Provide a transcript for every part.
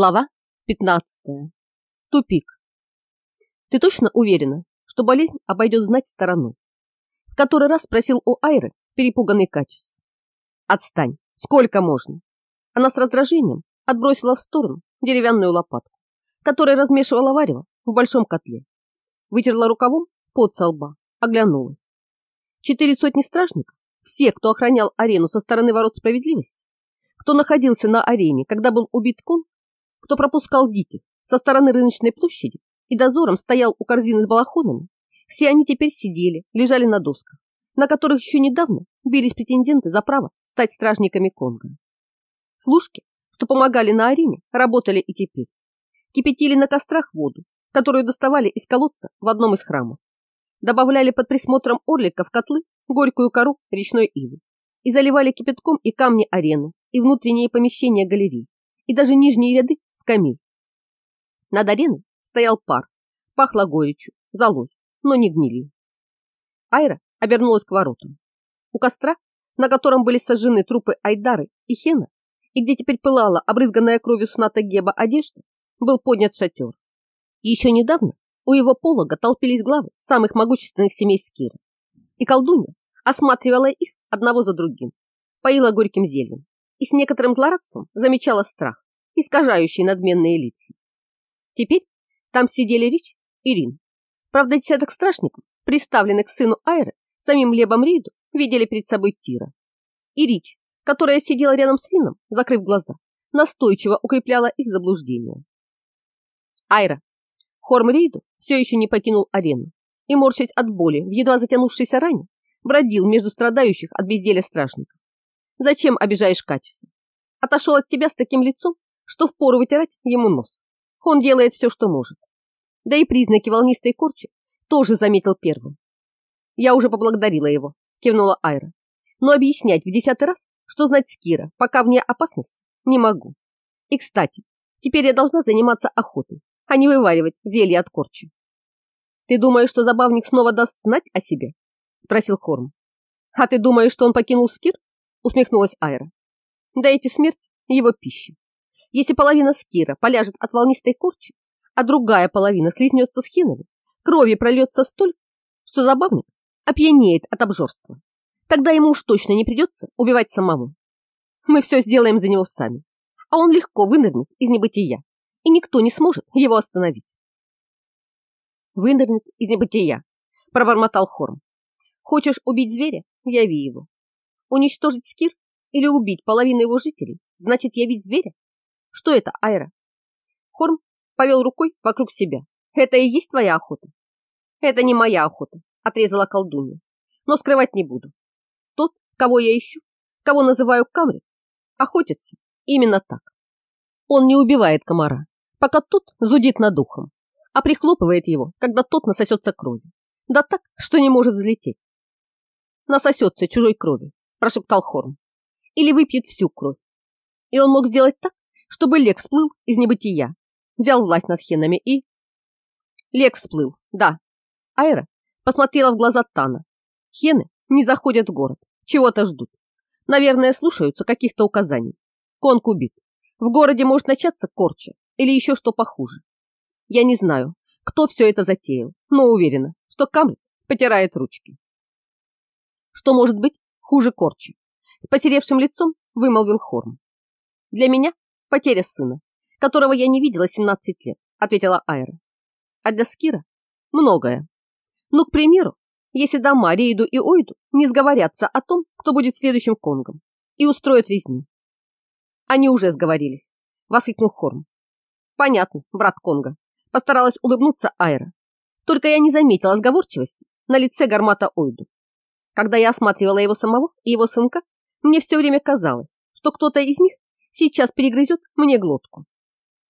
Глава 15. Тупик. Ты точно уверена, что болезнь обойдет знать стороной? В который раз спросил у Айры перепуганный Качес. Отстань, сколько можно? Она с раздражением отбросила в сторону деревянную лопатку, которая размешивала варево в большом котле. Вытерла рукавом пот со лба, оглянулась. Четыре сотни стражников, все, кто охранял арену со стороны ворот справедливости, кто находился на арене, когда был убит кон, кто пропускал диких со стороны рыночной площади и дозором стоял у корзины с балахонами, все они теперь сидели, лежали на досках, на которых еще недавно бились претенденты за право стать стражниками Конго. Служки, что помогали на арене, работали и теперь. Кипятили на кострах воду, которую доставали из колодца в одном из храмов. Добавляли под присмотром орлика в котлы горькую кору речной ивы и заливали кипятком и камни арены, и внутренние помещения галерей, и даже нижние ряды скамей. Над ареной стоял пар, пахло горечью, золой, но не гнили. Айра обернулась к воротам. У костра, на котором были сожжены трупы Айдары и Хена, и где теперь пылала обрызганная кровью сната Геба одежда, был поднят шатер. Еще недавно у его полога толпились главы самых могущественных семей Скира, и колдунья осматривала их одного за другим, поила горьким зельем и с некоторым злорадством замечала страх, искажающий надменные лица. Теперь там сидели Рич и Рин. Правда, десяток страшников, приставленных к сыну Айры, самим Лебом Риду, видели перед собой Тира. И Рич, которая сидела рядом с Рином, закрыв глаза, настойчиво укрепляла их заблуждение. Айра. Хорм Риду все еще не покинул арену и, морщась от боли в едва затянувшейся ране, бродил между страдающих от безделия стражников. Зачем обижаешь Качеса? Отошел от тебя с таким лицом, что впору вытирать ему нос. Он делает все, что может. Да и признаки волнистой корчи тоже заметил первым. Я уже поблагодарила его, кивнула Айра. Но объяснять в десятый раз, что знать Скира, пока вне опасности, не могу. И, кстати, теперь я должна заниматься охотой, а не вываривать зелье от корчи. Ты думаешь, что забавник снова даст знать о себе? Спросил Хорм. А ты думаешь, что он покинул Скир? усмехнулась Айра. Да эти смерть его пища. Если половина скира поляжет от волнистой корчи, а другая половина слизнется с хинами, крови прольется столько, что забавник опьянеет от обжорства. Тогда ему уж точно не придется убивать самому. Мы все сделаем за него сами, а он легко вынырнет из небытия, и никто не сможет его остановить. Вынырнет из небытия, пробормотал Хорм. Хочешь убить зверя? Яви его. Уничтожить Скир или убить половину его жителей, значит явить зверя? Что это, Айра? Хорм повел рукой вокруг себя. Это и есть твоя охота? Это не моя охота, отрезала колдунья. Но скрывать не буду. Тот, кого я ищу, кого называю Камри, охотится именно так. Он не убивает комара, пока тот зудит над духом, а прихлопывает его, когда тот насосется кровью. Да так, что не может взлететь. Насосется чужой крови, прошептал Хорм. Или выпьет всю кровь. И он мог сделать так, чтобы Лек всплыл из небытия, взял власть над хенами и... Лек всплыл, да. Айра посмотрела в глаза Тана. Хены не заходят в город, чего-то ждут. Наверное, слушаются каких-то указаний. Конг убит. В городе может начаться корча или еще что похуже. Я не знаю, кто все это затеял, но уверена, что Камлет потирает ручки. Что может быть хуже корчи? С потеревшим лицом вымолвил Хорм. Для меня потеря сына, которого я не видела 17 лет, ответила Айра. А для Скира многое. Ну, к примеру, если дома Рейду и Ойду не сговорятся о том, кто будет следующим Конгом, и устроят резню. Они уже сговорились, воскликнул Хорм. Понятно, брат Конга. Постаралась улыбнуться Айра. Только я не заметила сговорчивости на лице Гармата Ойду. Когда я осматривала его самого и его сынка, мне все время казалось, что кто-то из них сейчас перегрызет мне глотку.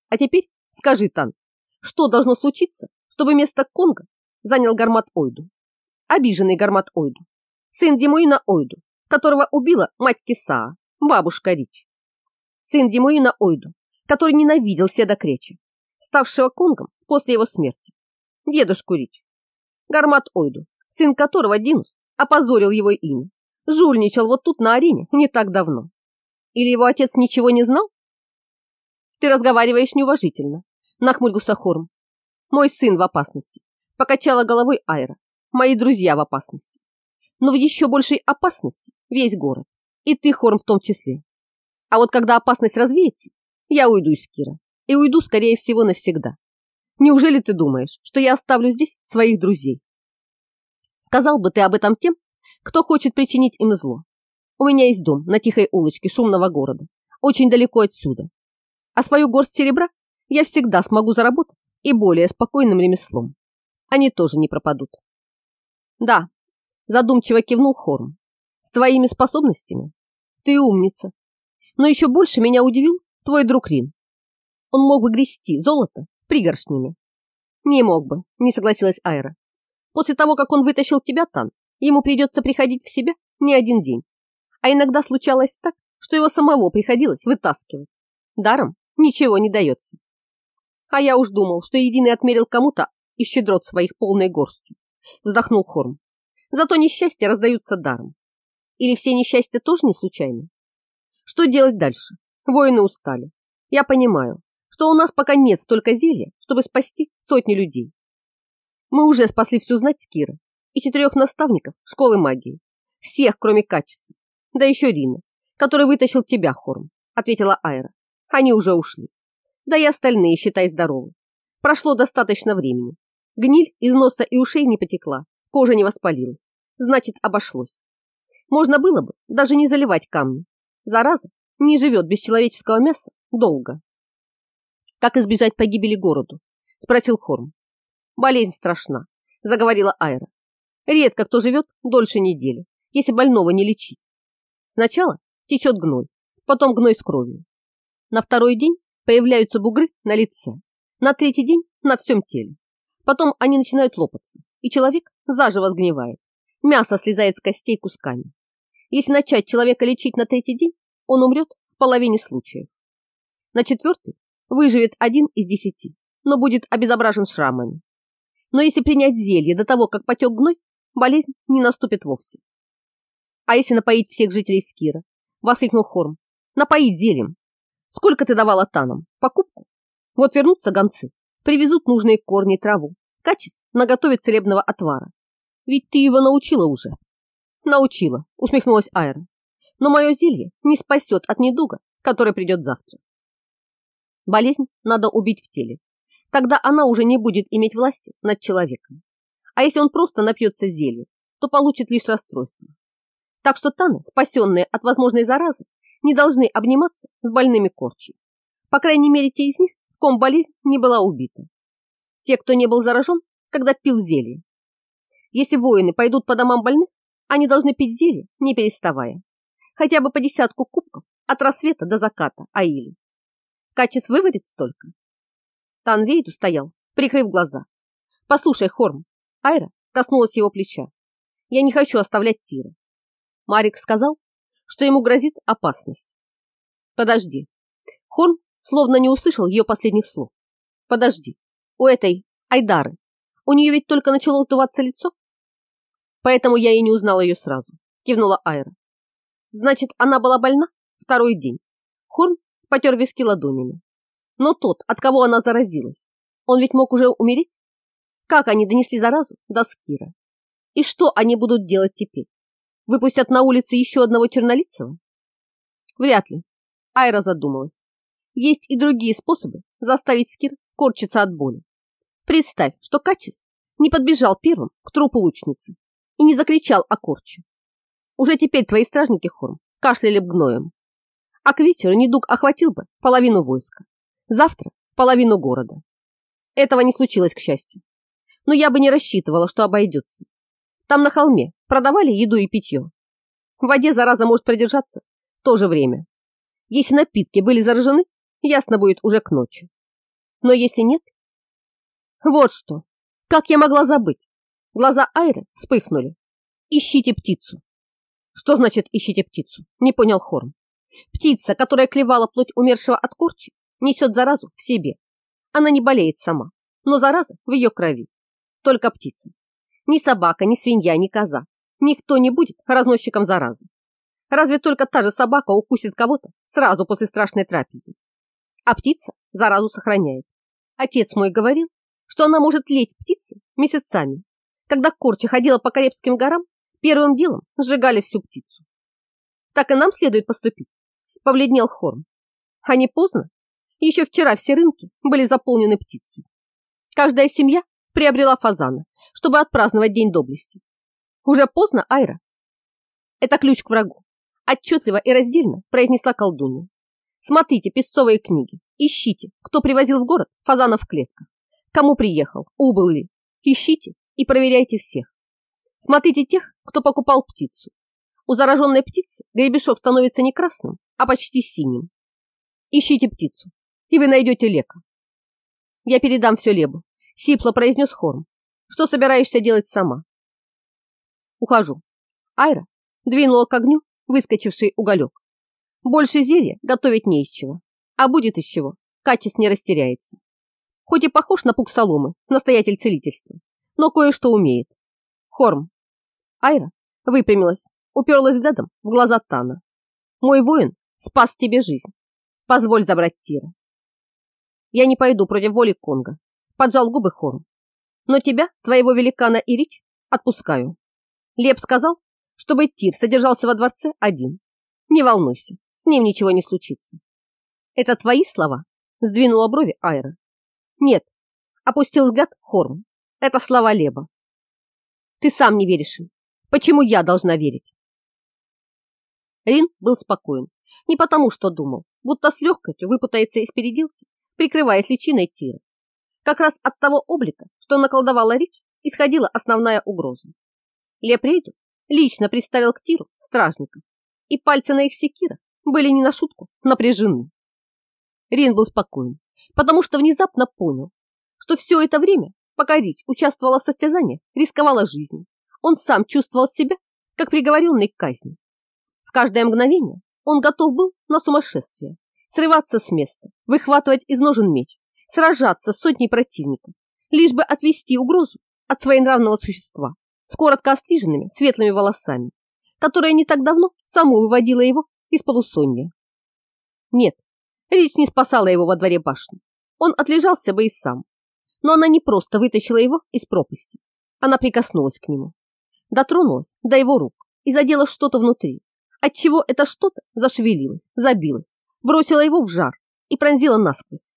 А теперь скажи, Тан, что должно случиться, чтобы место Конга занял Гармат Ойду? Обиженный Гармат Ойду, сын Димуина Ойду, которого убила мать Кисаа, бабушка Рич. Сын Димуина Ойду, который ненавидел Седа Креча, ставшего Конгом после его смерти. Дедушку Рич. Гармат Ойду, сын которого Динус опозорил его имя жульничал вот тут на арене не так давно. Или его отец ничего не знал? Ты разговариваешь неуважительно, нахмурился Хорм. Мой сын в опасности. Покачала головой Айра. Мои друзья в опасности. Но в еще большей опасности весь город. И ты, Хорм, в том числе. А вот когда опасность развеется, я уйду из Кира. И уйду, скорее всего, навсегда. Неужели ты думаешь, что я оставлю здесь своих друзей? Сказал бы ты об этом тем, кто хочет причинить им зло. У меня есть дом на тихой улочке шумного города, очень далеко отсюда. А свою горсть серебра я всегда смогу заработать и более спокойным ремеслом. Они тоже не пропадут. Да, задумчиво кивнул Хорм. С твоими способностями ты умница. Но еще больше меня удивил твой друг Рин. Он мог бы грести золото пригоршнями. Не мог бы, не согласилась Айра. После того, как он вытащил тебя, Тан, ему придется приходить в себя не один день. А иногда случалось так, что его самого приходилось вытаскивать. Даром ничего не дается. А я уж думал, что Единый отмерил кому-то и щедрот своих полной горстью. Вздохнул Хорм. Зато несчастья раздаются даром. Или все несчастья тоже не случайны? Что делать дальше? Воины устали. Я понимаю, что у нас пока нет столько зелья, чтобы спасти сотни людей. Мы уже спасли всю знать Скира и четырех наставников школы магии. Всех, кроме Качеса. Да еще Рина, который вытащил тебя, Хорм, ответила Айра. Они уже ушли. Да и остальные, считай, здоровы. Прошло достаточно времени. Гниль из носа и ушей не потекла, кожа не воспалилась. Значит, обошлось. Можно было бы даже не заливать камни. Зараза не живет без человеческого мяса долго. Как избежать погибели городу? Спросил Хорм. Болезнь страшна, заговорила Айра. Редко кто живет дольше недели, если больного не лечить. Сначала течет гной, потом гной с кровью. На второй день появляются бугры на лице, на третий день на всем теле. Потом они начинают лопаться, и человек заживо сгнивает. Мясо слезает с костей кусками. Если начать человека лечить на третий день, он умрет в половине случаев. На четвертый выживет один из десяти, но будет обезображен шрамами. Но если принять зелье до того, как потек гной, болезнь не наступит вовсе. А если напоить всех жителей Скира? Воскликнул Хорм. Напоить зельем. Сколько ты давала танам? Покупку? Вот вернутся гонцы, привезут нужные корни и траву. Качес наготовит целебного отвара. Ведь ты его научила уже. Научила, усмехнулась Айра. Но мое зелье не спасет от недуга, который придет завтра. Болезнь надо убить в теле. Тогда она уже не будет иметь власти над человеком. А если он просто напьется зелья, то получит лишь расстройство. Так что таны, спасенные от возможной заразы, не должны обниматься с больными корчей. По крайней мере, те из них, в ком болезнь не была убита. Те, кто не был заражен, когда пил зелье. Если воины пойдут по домам больных, они должны пить зелье, не переставая. Хотя бы по десятку кубков от рассвета до заката Аили. Качес выводит столько. Танвейду стоял, прикрыв глаза. «Послушай, Хорм!» Айра коснулась его плеча. «Я не хочу оставлять Тира». Марик сказал, что ему грозит опасность. «Подожди». Хорм словно не услышал ее последних слов. «Подожди. У этой Айдары. У нее ведь только начало сдуваться лицо?» «Поэтому я и не узнала ее сразу», кивнула Айра. «Значит, она была больна второй день». Хорм потер виски ладонями. Но тот, от кого она заразилась, он ведь мог уже умереть? Как они донесли заразу до Скира? И что они будут делать теперь? Выпустят на улице еще одного чернолицего? Вряд ли. Айра задумалась. Есть и другие способы заставить Скир корчиться от боли. Представь, что Качис не подбежал первым к трупу лучницы и не закричал о корче. Уже теперь твои стражники Хорм кашляли б гноем а к вечеру недуг охватил бы половину войска. Завтра половину города. Этого не случилось, к счастью. Но я бы не рассчитывала, что обойдется. Там на холме продавали еду и питье. В воде зараза может продержаться то же время. Если напитки были заражены, ясно будет уже к ночи. Но если нет... Вот что. Как я могла забыть? Глаза Айры вспыхнули. Ищите птицу. Что значит ищите птицу? Не понял Хорн. Птица, которая клевала плоть умершего от корчи, несет заразу в себе. Она не болеет сама, но зараза в ее крови. Только птица. Ни собака, ни свинья, ни коза. Никто не будет разносчиком заразы. Разве только та же собака укусит кого-то сразу после страшной трапезы. а птица заразу сохраняет. Отец мой говорил, что она может леть птицы месяцами. Когда Корча ходила по Каребским горам, первым делом сжигали всю птицу. Так и нам следует поступить, повледнел Хорн. А не поздно? Еще вчера все рынки были заполнены птицей. Каждая семья приобрела фазана, чтобы отпраздновать День доблести. Уже поздно, Айра. Это ключ к врагу. Отчетливо и раздельно произнесла колдунья. Смотрите песцовые книги. Ищите, кто привозил в город фазанов в клетках. Кому приехал, убыл ли. Ищите и проверяйте всех. Смотрите тех, кто покупал птицу. У зараженной птицы гребешок становится не красным, а почти синим. Ищите птицу, и вы найдете лека. Я передам все Лебу, сипло произнес Хорм. Что собираешься делать сама? Ухожу. Айра двинула к огню выскочивший уголек. Больше зелья готовить не из чего. А будет из чего, качество не растеряется. Хоть и похож на пук соломы, настоятель целительства, но кое-что умеет. Хорм. Айра выпрямилась, уперлась взглядом в глаза Тана. Мой воин спас тебе жизнь. Позволь забрать Тира. Я не пойду против воли Конга, поджал губы Хорм. Но тебя, твоего великана и Рич, отпускаю. Леп сказал, чтобы Тир содержался во дворце один. Не волнуйся, с ним ничего не случится. Это твои слова? Сдвинула брови Айра. Нет, опустил взгляд Хорм. Это слова Леба. Ты сам не веришь им. Почему я должна верить? Рин был спокоен. Не потому, что думал, будто с легкостью выпутается из переделки прикрываясь личиной Тира. Как раз от того облика, что наколдовала Рич, исходила основная угроза. Лепрейду лично представил к Тиру стражников, и пальцы на их секирах были не на шутку напряжены. Рин был спокоен, потому что внезапно понял, что все это время, пока Рич участвовала в состязании, рисковала жизнью. Он сам чувствовал себя, как приговоренный к казни. В каждое мгновение он готов был на сумасшествие, срываться с места, выхватывать из ножен меч, сражаться с сотней противников, лишь бы отвести угрозу от своенравного существа с коротко остриженными светлыми волосами, которая не так давно само выводила его из полусонья. Нет, речь не спасала его во дворе башни. Он отлежался бы и сам. Но она не просто вытащила его из пропасти. Она прикоснулась к нему, дотронулась до его рук и задела что-то внутри, отчего это что-то зашевелилось, забилось, бросила его в жар и пронзила насквозь.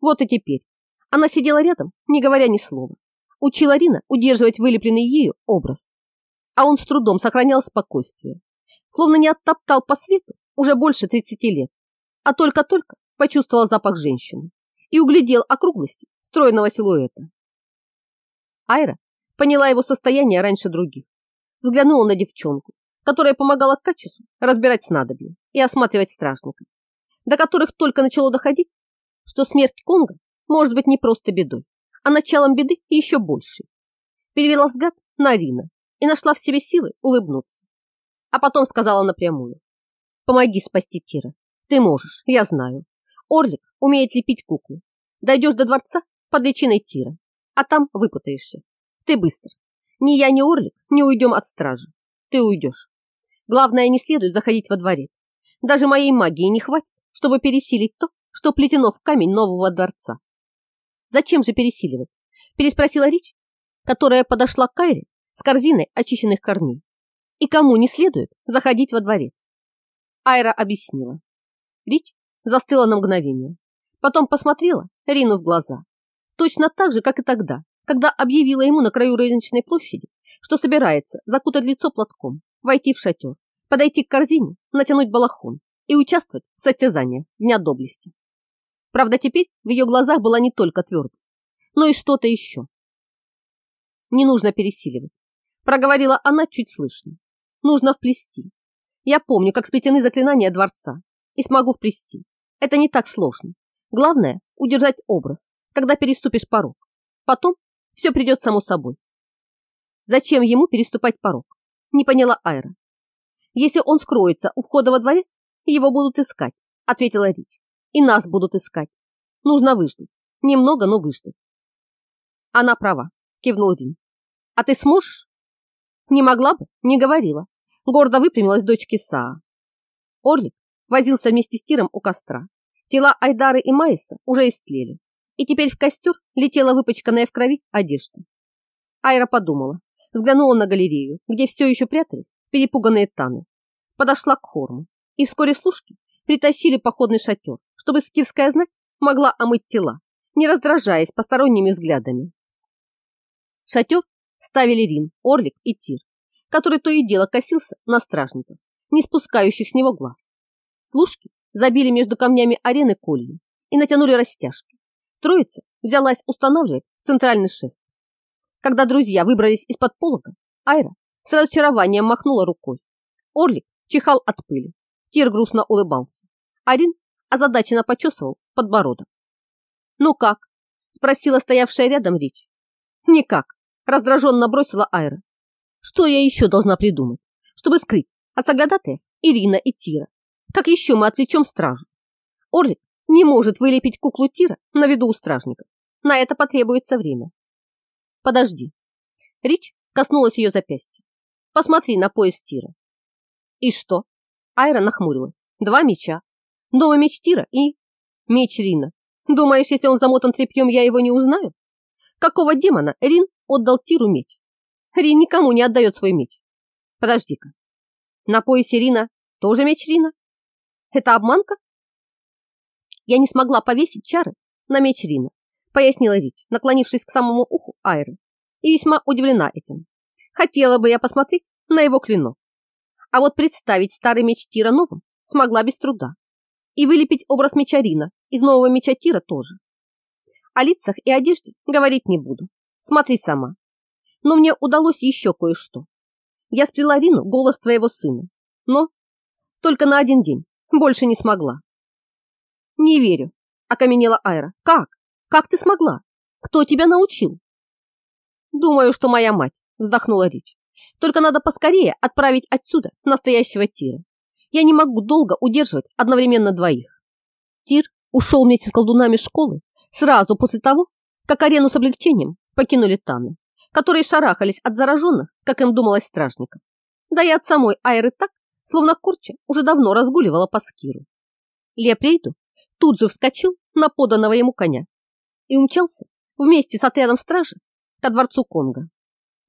Вот и теперь она сидела рядом, не говоря ни слова. Учила Рина удерживать вылепленный ею образ. А он с трудом сохранял спокойствие, словно не оттоптал по свету уже больше 30 лет, а только-только почувствовал запах женщины и углядел округлости стройного силуэта. Айра поняла его состояние раньше других. Взглянула на девчонку, которая помогала Качесу разбирать снадобья и осматривать стражников, до которых только начало доходить, что смерть Конга может быть не просто бедой, а началом беды еще большей. Перевела взгляд на Рина и нашла в себе силы улыбнуться. А потом сказала напрямую. «Помоги спасти Тира. Ты можешь, я знаю. Орлик умеет лепить куклы. Дойдешь до дворца под личиной Тира, а там выпутаешься. Ты быстро. Ни я, ни Орлик не уйдем от стражи. Ты уйдешь. Главное, не следует заходить во дворец. Даже моей магии не хватит, чтобы пересилить то, что плетено в камень нового дворца. Зачем же пересиливать? Переспросила Рич, которая подошла к Кайре с корзиной очищенных корней. И кому не следует заходить во дворец? Айра объяснила. Рич застыла на мгновение. Потом посмотрела Рину в глаза. Точно так же, как и тогда, когда объявила ему на краю рыночной площади, что собирается закутать лицо платком войти в шатер, подойти к корзине, натянуть балахон и участвовать в состязании Дня доблести. Правда, теперь в ее глазах была не только твердость, но и что-то еще. Не нужно пересиливать, проговорила она чуть слышно. Нужно вплести. Я помню, как сплетены заклинания дворца, и смогу вплести. Это не так сложно. Главное – удержать образ, когда переступишь порог. Потом все придет само собой. Зачем ему переступать порог? Не поняла Айра. Если он скроется у входа во дворец, его будут искать, ответила Рич. И нас будут искать. Нужно выждать. Немного, но выждать. Она права, кивнул Рин. А ты сможешь? Не могла бы, не говорила. Гордо выпрямилась дочь Кисаа. Орлик возился вместе с Тиром у костра. Тела Айдары и Майса уже истлели, и теперь в костер летела выпачканная в крови одежда. Айра подумала, взглянула на галерею, где все еще прятались перепуганные таны, подошла к хорму, и вскоре служки притащили походный шатер, чтобы скирская знать могла омыть тела, не раздражаясь посторонними взглядами. Шатер ставили Рин, Орлик и Тир, который то и дело косился на стражников, не спускающих с него глаз. Служки забили между камнями арены кольи и натянули растяжки. Троица взялась устанавливать центральный шест. Когда друзья выбрались из-под полога, Айра с разочарованием махнула рукой. Орлик чихал от пыли. Тир грустно улыбался. Арин озадаченно почесывал подбородок. «Ну как?» – спросила стоявшая рядом Рич. «Никак», – раздраженно бросила Айра. «Что я еще должна придумать, чтобы скрыть от соглядатаев Ирина и Тира как еще мы отвлечем стражу? Орлик не может вылепить куклу Тира на виду у стражников. На это потребуется время. Подожди. Рич коснулась ее запястья. Посмотри на пояс Тира. И что? Айра нахмурилась. Два меча. Новый меч Тира и... Меч Рина. Думаешь, если он замотан тряпьем, я его не узнаю? Какого демона Рин отдал Тиру меч? Рин никому не отдает свой меч. Подожди-ка. На поясе Рина тоже меч Рина? Это обманка? Я не смогла повесить чары на меч Рина, пояснила Рич, наклонившись к самому уху Айры, и весьма удивлена этим. Хотела бы я посмотреть на его клинок. А вот представить старый меч Тира новым смогла без труда. И вылепить образ меча Рина из нового меча Тира тоже. О лицах и одежде говорить не буду. Смотри сама. Но мне удалось еще кое-что. Я сплела Рину голос твоего сына, но только на один день. Больше не смогла. Не верю, окаменела Айра. Как? Как ты смогла? Кто тебя научил? Думаю, что моя мать, вздохнула Рич. Только надо поскорее отправить отсюда настоящего Тира. Я не могу долго удерживать одновременно двоих. Тир ушел вместе с колдунами школы сразу после того, как арену с облегчением покинули Таны, которые шарахались от зараженных, как им думалось, стражников. Да и от самой Айры так, словно Корча уже давно разгуливала по скиру. Леопрейду тут же вскочил на поданного ему коня и умчался вместе с отрядом стражи ко дворцу Конга.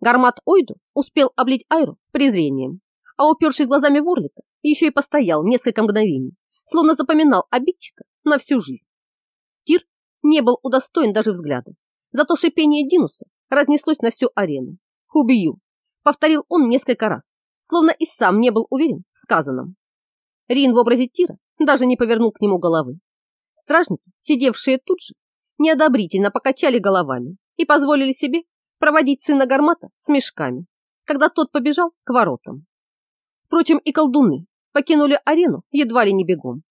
Гармат Ойду успел облить Айру презрением, а упершись глазами в Орлика, еще и постоял несколько мгновений, словно запоминал обидчика на всю жизнь. Тир не был удостоен даже взгляда, зато шипение Динуса разнеслось на всю арену. «Убью!» — повторил он несколько раз, словно и сам не был уверен в сказанном. Рин в образе Тира даже не повернул к нему головы. Стражники, сидевшие тут же, неодобрительно покачали головами и позволили себе проводить сына Гармата с мешками, когда тот побежал к воротам. Впрочем, и колдуны покинули арену едва ли не бегом.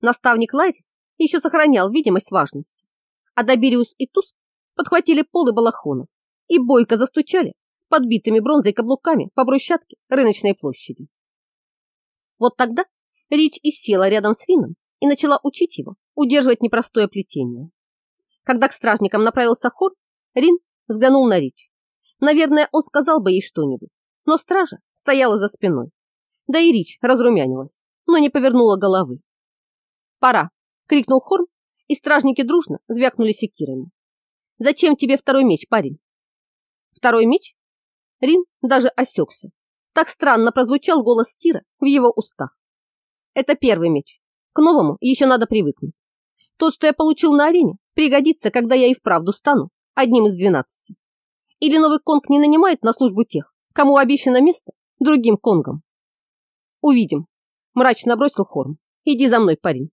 Наставник Ларис еще сохранял видимость важности, а Добириус и Туск подхватили полы балахонов и бойко застучали подбитыми бронзой каблуками по брусчатке рыночной площади. Вот тогда Рич и села рядом с Рином и начала учить его удерживать непростое плетение. Когда к стражникам направился хор, Рин взглянул на Рич. Наверное, он сказал бы ей что-нибудь, но стража стояла за спиной. Да и Рич разрумянилась, но не повернула головы. «Пора!» — крикнул Хорм, и стражники дружно звякнули секирами. «Зачем тебе второй меч, парень?» «Второй меч?» Рин даже осекся. Так странно прозвучал голос Тира в его устах. Это первый меч. К новому еще надо привыкнуть. То, что я получил на арене, пригодится, когда я и вправду стану одним из двенадцати. Или новый конг не нанимает на службу тех, кому обещано место другим конгам. Увидим. Мрачно бросил Хорм. Иди за мной, парень.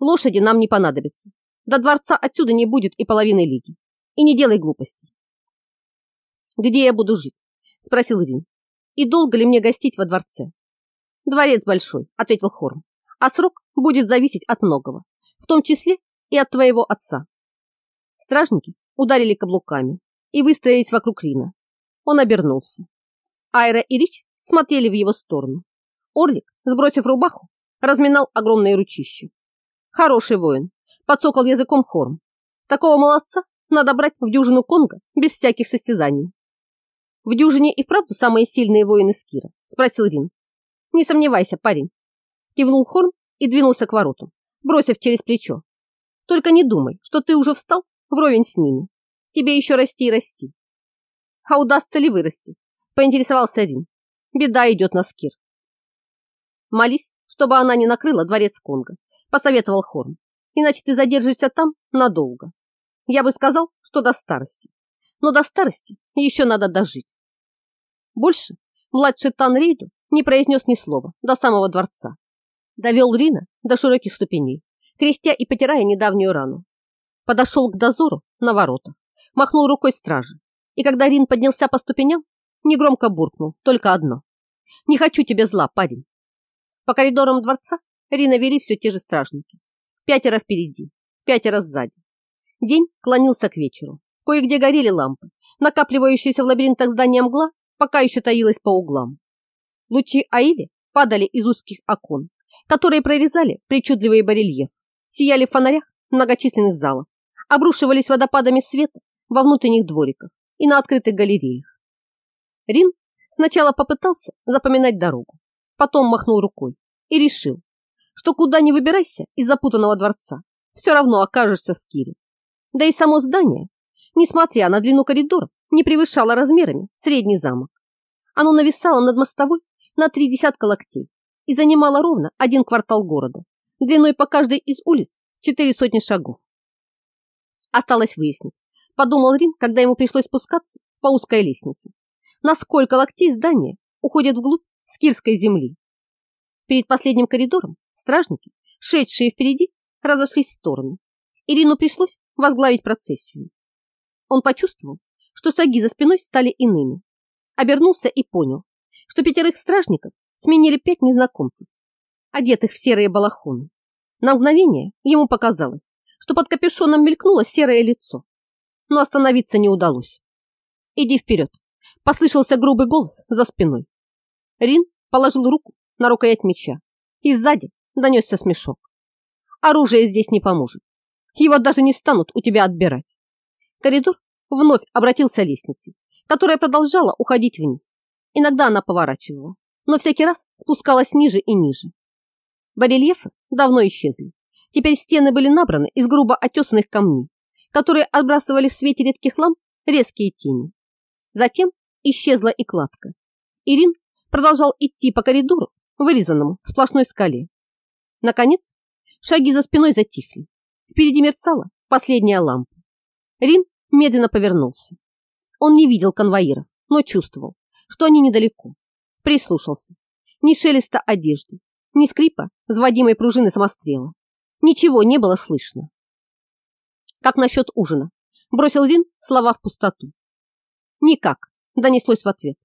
Лошади нам не понадобятся. До дворца отсюда не будет и половины лиги. И не делай глупостей. Где я буду жить? Спросил Рин. И долго ли мне гостить во дворце? Дворец большой, ответил Хорм. А срок будет зависеть от многого, в том числе и от твоего отца. Стражники ударили каблуками и выстроились вокруг Рина. Он обернулся. Айра и Рич смотрели в его сторону. Орлик, сбросив рубаху, разминал огромные ручища. Хороший воин, подсокал языком Хорм. Такого молодца надо брать в дюжину Конга без всяких состязаний. В дюжине и вправду самые сильные воины Скира? Спросил Рин. Не сомневайся, парень. Кивнул Хорм и двинулся к воротам, бросив через плечо. Только не думай, что ты уже встал вровень с ними. Тебе еще расти и расти. А удастся ли вырасти? Поинтересовался Рин. Беда идет на Скир. Молись, чтобы она не накрыла дворец Конга, посоветовал Хорн. Иначе ты задержишься там надолго. Я бы сказал, что до старости. Но до старости еще надо дожить. Больше младший Танрейду не произнес ни слова до самого дворца. Довел Рина до широких ступеней, крестя и потирая недавнюю рану. Подошел к дозору на воротах, махнул рукой стражи, и когда Рин поднялся по ступеням, негромко буркнул только одно. «Не хочу тебе зла, парень». По коридорам дворца Рина вели все те же стражники. Пятеро впереди, пятеро сзади. День клонился к вечеру. Кое-где горели лампы. Накапливающаяся в лабиринтах здания мгла пока еще таилась по углам. Лучи Аили падали из узких окон, которые прорезали причудливые барельефы, сияли в фонарях многочисленных залов, обрушивались водопадами света во внутренних двориках и на открытых галереях. Рин сначала попытался запоминать дорогу, потом махнул рукой и решил, что куда ни выбирайся из запутанного дворца, все равно окажешься в Кире. Да и само здание, несмотря на длину коридора, не превышало размерами средний замок. Оно нависало над мостовой на три десятка локтей и занимало ровно один квартал города, длиной по каждой из улиц четыре сотни шагов. Осталось выяснить, подумал Рин, когда ему пришлось спускаться по узкой лестнице, насколько локтей здания уходят вглубь скирской земли. Перед последним коридором стражники, шедшие впереди, разошлись в стороны. Ирину пришлось возглавить процессию. Он почувствовал, что шаги за спиной стали иными. Обернулся и понял, что пятерых стражников сменили пять незнакомцев, одетых в серые балахоны. На мгновение ему показалось, что под капюшоном мелькнуло серое лицо, но остановиться не удалось. «Иди вперед!» – послышался грубый голос за спиной. Рин положил руку на рукоять меча, и сзади донесся смешок. «Оружие здесь не поможет. Его даже не станут у тебя отбирать». Коридор вновь обратился лестницей, которая продолжала уходить вниз. Иногда она поворачивала, но всякий раз спускалась ниже и ниже. Барельефы давно исчезли. Теперь стены были набраны из грубо отесанных камней, которые отбрасывали в свете редких ламп резкие тени. Затем исчезла и кладка. Ирин продолжал идти по коридору, вырезанному в сплошной скале. Наконец, шаги за спиной затихли. Впереди мерцала последняя лампа. Рин медленно повернулся. Он не видел конвоиров, но чувствовал, что они недалеко. Прислушался. Ни шелеста одежды, ни скрипа взводимой пружины самострела. Ничего не было слышно. Как насчет ужина? Бросил Рин слова в пустоту. Никак, донеслось в ответ.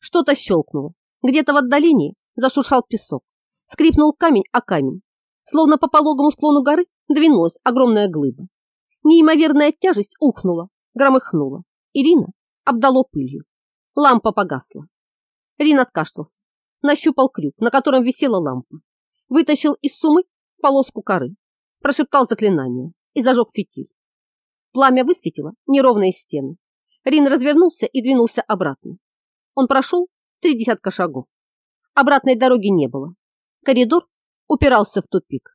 Что-то щелкнуло. Где-то в отдалении зашуршал песок. Скрипнул камень о камень. Словно по пологому склону горы двинулась огромная глыба. Неимоверная тяжесть ухнула, громыхнула. Ирина обдало пылью. Лампа погасла. Рин откашлялся, нащупал крюк, на котором висела лампа, вытащил из сумы полоску коры, прошептал заклинание и зажег фитиль. Пламя высветило неровные стены. Рин развернулся и двинулся обратно. Он прошел три десятка шагов. Обратной дороги не было. Коридор упирался в тупик.